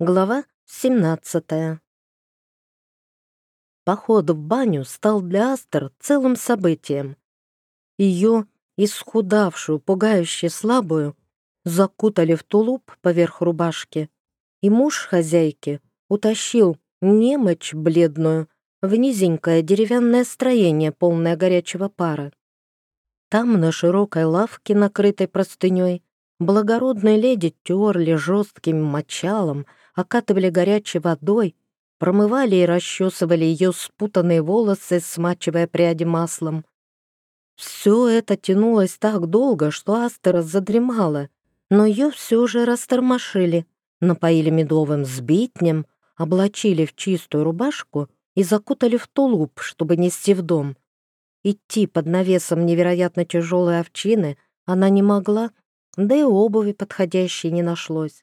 Глава 17 Поход в баню стал для Астер целым событием. Ее, исхудавшую, пугающе слабую, закутали в тулуп поверх рубашки, и муж хозяйки утащил немочь бледную в низенькое деревянное строение, полное горячего пара. Там, на широкой лавке, накрытой простыней, благородные леди терли жестким мочалом, окатывали горячей водой, промывали и расчесывали ее спутанные волосы, смачивая пряди маслом. Все это тянулось так долго, что Астера задремала, но ее все же растормошили, напоили медовым сбитнем, облачили в чистую рубашку и закутали в тулуп, чтобы нести в дом. Идти под навесом невероятно тяжелой овчины она не могла, да и обуви подходящей не нашлось.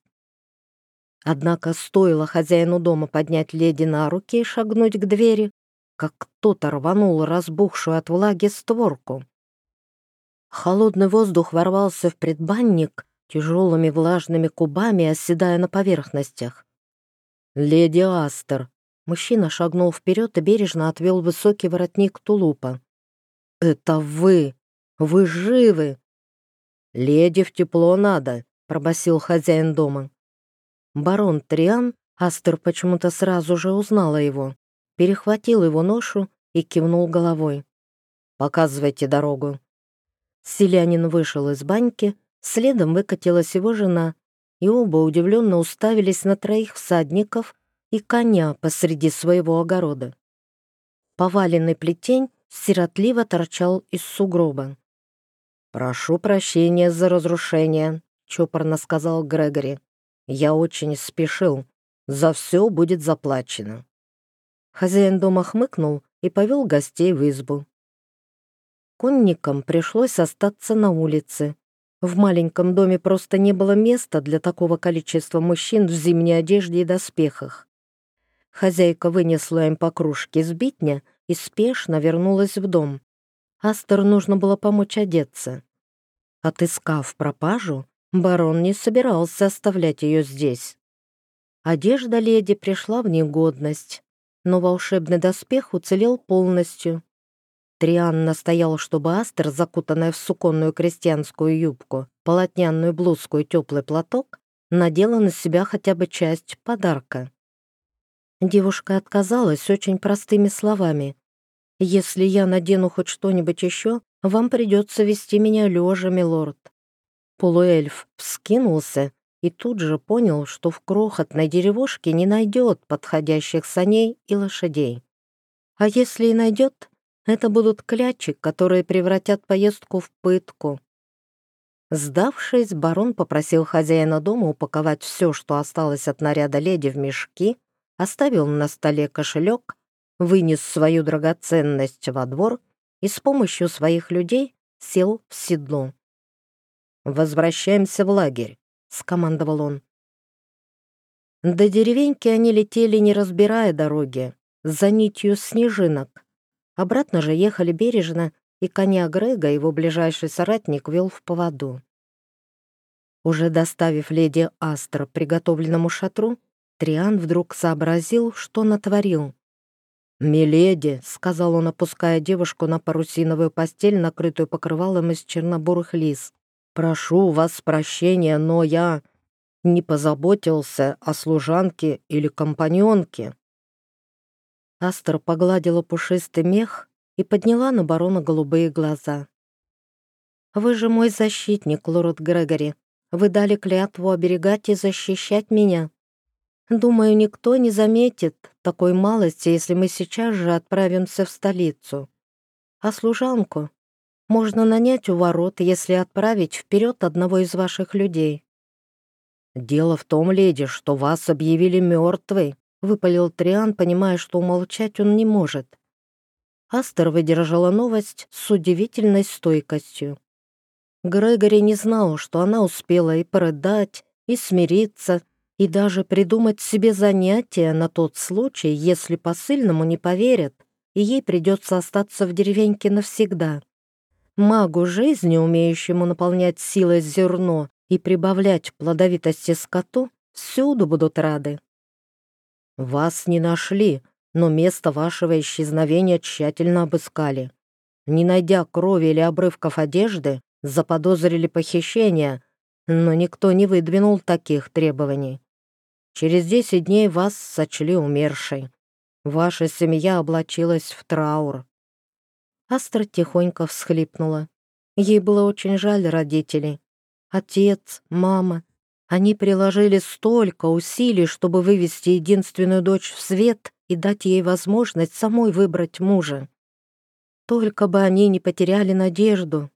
Однако стоило хозяину дома поднять леди на руки и шагнуть к двери, как кто-то рванул разбухшую от влаги створку. Холодный воздух ворвался в предбанник тяжелыми влажными кубами, оседая на поверхностях. «Леди Астер!» Мужчина шагнул вперед и бережно отвел высокий воротник тулупа. «Это вы! Вы живы!» «Леди в тепло надо!» — пробасил хозяин дома. Барон Триан, Астер почему-то сразу же узнала его, перехватил его ношу и кивнул головой. «Показывайте дорогу». Селянин вышел из баньки, следом выкатилась его жена, и оба удивленно уставились на троих всадников и коня посреди своего огорода. Поваленный плетень сиротливо торчал из сугроба. «Прошу прощения за разрушение», — чопорно сказал Грегори. Я очень спешил. За все будет заплачено». Хозяин дома хмыкнул и повел гостей в избу. Конникам пришлось остаться на улице. В маленьком доме просто не было места для такого количества мужчин в зимней одежде и доспехах. Хозяйка вынесла им по кружке сбитня и спешно вернулась в дом. Астер нужно было помочь одеться. Отыскав пропажу, Барон не собирался оставлять ее здесь. Одежда леди пришла в негодность, но волшебный доспех уцелел полностью. Триан настоял, чтобы Астер, закутанная в суконную крестьянскую юбку, полотняную блузку и теплый платок, надела на себя хотя бы часть подарка. Девушка отказалась очень простыми словами. «Если я надену хоть что-нибудь еще, вам придется вести меня лежа, милорд. Полуэльф вскинулся и тут же понял, что в крохотной деревушке не найдет подходящих саней и лошадей. А если и найдет, это будут клячи, которые превратят поездку в пытку. Сдавшись, барон попросил хозяина дома упаковать все, что осталось от наряда леди в мешки, оставил на столе кошелек, вынес свою драгоценность во двор и с помощью своих людей сел в седло. «Возвращаемся в лагерь», — скомандовал он. До деревеньки они летели, не разбирая дороги, за нитью снежинок. Обратно же ехали бережно, и коня Грега его ближайший соратник вел в поводу. Уже доставив леди Астра приготовленному шатру, Триан вдруг сообразил, что натворил. «Миледи», — сказал он, опуская девушку на парусиновую постель, накрытую покрывалом из чернобурых лис. «Прошу вас прощения, но я не позаботился о служанке или компаньонке». Астер погладила пушистый мех и подняла на барона голубые глаза. «Вы же мой защитник, лорд Грегори. Вы дали клятву оберегать и защищать меня. Думаю, никто не заметит такой малости, если мы сейчас же отправимся в столицу. А служанку можно нанять у ворот, если отправить вперед одного из ваших людей». «Дело в том, леди, что вас объявили мертвой», — выпалил Триан, понимая, что умолчать он не может. Астер выдержала новость с удивительной стойкостью. Грегори не знал, что она успела и порыдать, и смириться, и даже придумать себе занятие на тот случай, если посыльному не поверят, и ей придется остаться в деревеньке навсегда. Магу жизни, умеющему наполнять силой зерно и прибавлять плодовитости скоту, Всюду будут рады. Вас не нашли, но место вашего исчезновения тщательно обыскали. Не найдя крови или обрывков одежды, заподозрили похищение, но никто не выдвинул таких требований. Через десять дней вас сочли умершей. Ваша семья облачилась в траур. Астра тихонько всхлипнула. Ей было очень жаль родителей. Отец, мама. Они приложили столько усилий, чтобы вывести единственную дочь в свет и дать ей возможность самой выбрать мужа. Только бы они не потеряли надежду.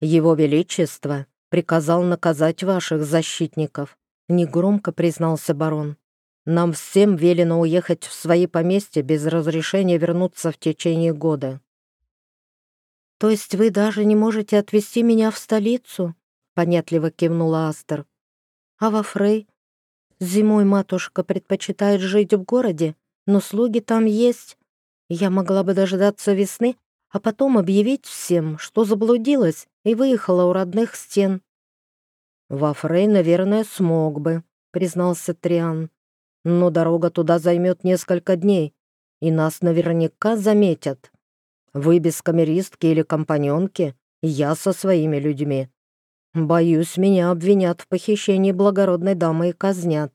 Его Величество приказал наказать ваших защитников, негромко признался барон. Нам всем велено уехать в свои поместья без разрешения вернуться в течение года. То есть вы даже не можете отвезти меня в столицу? Понятливо кивнула Астер. А во Фрей? Зимой матушка предпочитает жить в городе, но слуги там есть. Я могла бы дождаться весны, а потом объявить всем, что заблудилась и выехала у родных стен. «Во Фрей, наверное, смог бы», — признался Триан. «Но дорога туда займет несколько дней, и нас наверняка заметят. Вы без камеристки или компаньонки, я со своими людьми. Боюсь, меня обвинят в похищении благородной дамы и казнят.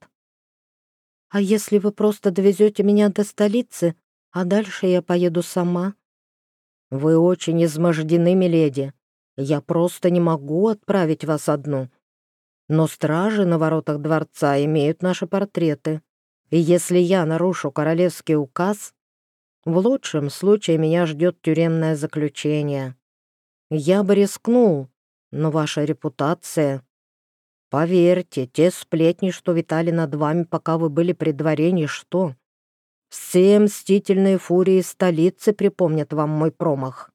А если вы просто довезете меня до столицы, а дальше я поеду сама? Вы очень измождены, миледи. Я просто не могу отправить вас одну. Но стражи на воротах дворца имеют наши портреты. И если я нарушу королевский указ, в лучшем случае меня ждет тюремное заключение. Я бы рискнул, но ваша репутация... Поверьте, те сплетни, что витали над вами, пока вы были при дворе, ничто. Все мстительные фурии столицы припомнят вам мой промах.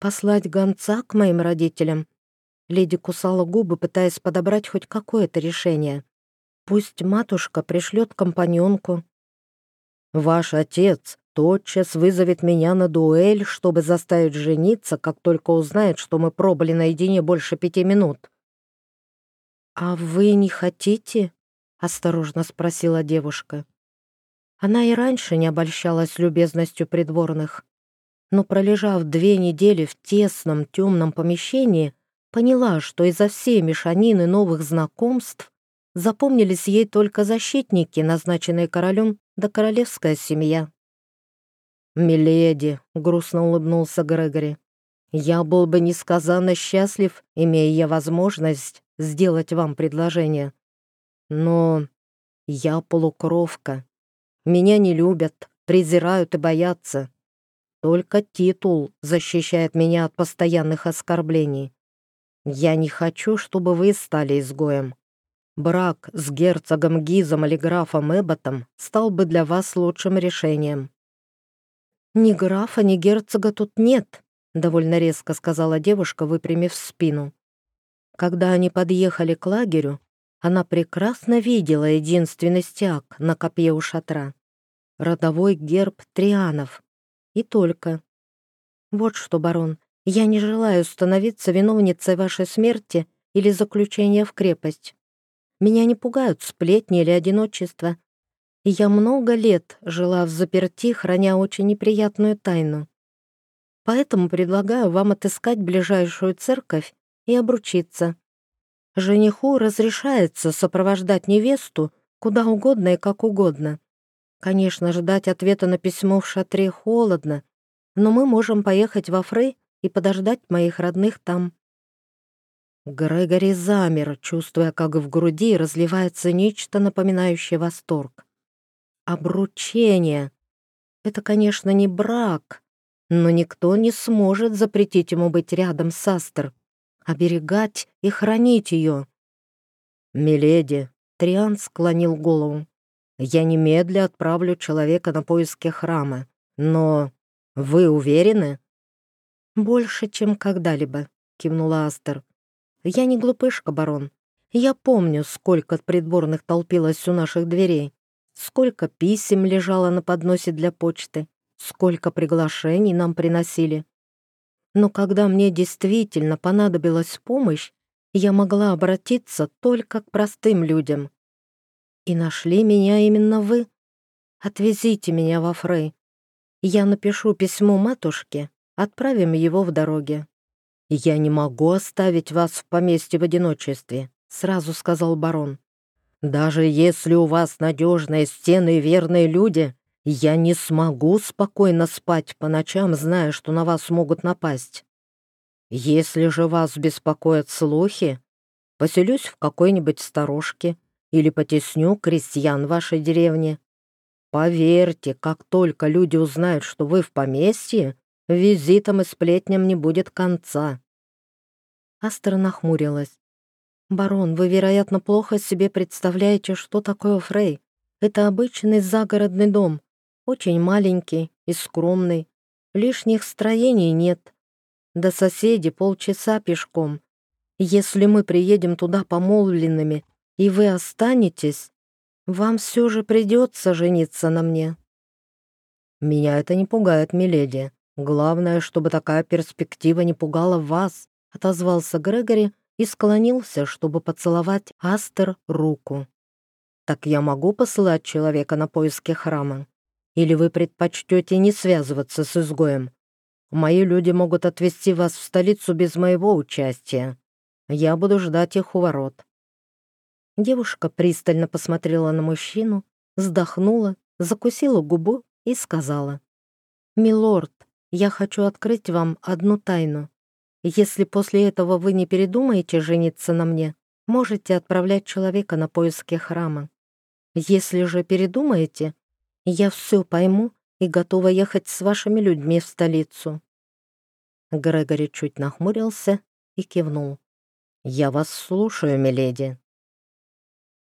Послать гонца к моим родителям? Леди кусала губы, пытаясь подобрать хоть какое-то решение. Пусть матушка пришлет компаньонку. Ваш отец тотчас вызовет меня на дуэль, чтобы заставить жениться, как только узнает, что мы пробыли наедине больше пяти минут. «А вы не хотите?» — осторожно спросила девушка. Она и раньше не обольщалась любезностью придворных, но, пролежав две недели в тесном темном помещении, поняла, что из-за всей мешанины новых знакомств запомнились ей только защитники, назначенные королем, да королевская семья. «Миледи», — грустно улыбнулся Грегори, «я был бы несказанно счастлив, имея я возможность сделать вам предложение. Но я полукровка. Меня не любят, презирают и боятся. Только титул защищает меня от постоянных оскорблений. Я не хочу, чтобы вы стали изгоем. Брак с герцогом Гизом или графом Эбботом стал бы для вас лучшим решением. «Ни графа, ни герцога тут нет», — довольно резко сказала девушка, выпрямив спину. Когда они подъехали к лагерю, она прекрасно видела единственный стяг на копье у шатра. Родовой герб Трианов. И только. «Вот что, барон, я не желаю становиться виновницей вашей смерти или заключения в крепость. Меня не пугают сплетни или одиночество и я много лет жила в заперти, храня очень неприятную тайну. Поэтому предлагаю вам отыскать ближайшую церковь и обручиться. Жениху разрешается сопровождать невесту куда угодно и как угодно. Конечно, ждать ответа на письмо в шатре холодно, но мы можем поехать во Фрей и подождать моих родных там. Грегори замер, чувствуя, как в груди разливается нечто напоминающее восторг. Обручение. Это, конечно, не брак, но никто не сможет запретить ему быть рядом с Астер, оберегать и хранить ее. «Миледи», — Триан склонил голову, — «я немедля отправлю человека на поиски храма, но вы уверены?» «Больше, чем когда-либо», — кивнула Астер. «Я не глупышка, барон. Я помню, сколько придворных толпилось у наших дверей. Сколько писем лежало на подносе для почты, сколько приглашений нам приносили. Но когда мне действительно понадобилась помощь, я могла обратиться только к простым людям. И нашли меня именно вы. Отвезите меня во Фрей. Я напишу письмо матушке, отправим его в дороге. Я не могу оставить вас в поместье в одиночестве, сразу сказал барон. Даже если у вас надежные стены и верные люди, я не смогу спокойно спать по ночам, зная, что на вас могут напасть. Если же вас беспокоят слухи, поселюсь в какой-нибудь сторожке или потесню крестьян вашей деревни. Поверьте, как только люди узнают, что вы в поместье, визитам и сплетням не будет конца. Астра нахмурилась. «Барон, вы, вероятно, плохо себе представляете, что такое Фрей. Это обычный загородный дом, очень маленький и скромный. Лишних строений нет. До соседей полчаса пешком. Если мы приедем туда помолвленными, и вы останетесь, вам все же придется жениться на мне». «Меня это не пугает, миледи. Главное, чтобы такая перспектива не пугала вас», — отозвался Грегори и склонился, чтобы поцеловать Астер руку. «Так я могу посылать человека на поиски храма? Или вы предпочтете не связываться с изгоем? Мои люди могут отвезти вас в столицу без моего участия. Я буду ждать их у ворот». Девушка пристально посмотрела на мужчину, вздохнула, закусила губу и сказала. «Милорд, я хочу открыть вам одну тайну. Если после этого вы не передумаете жениться на мне, можете отправлять человека на поиски храма. Если же передумаете, я все пойму и готова ехать с вашими людьми в столицу». Грегори чуть нахмурился и кивнул. «Я вас слушаю, миледи».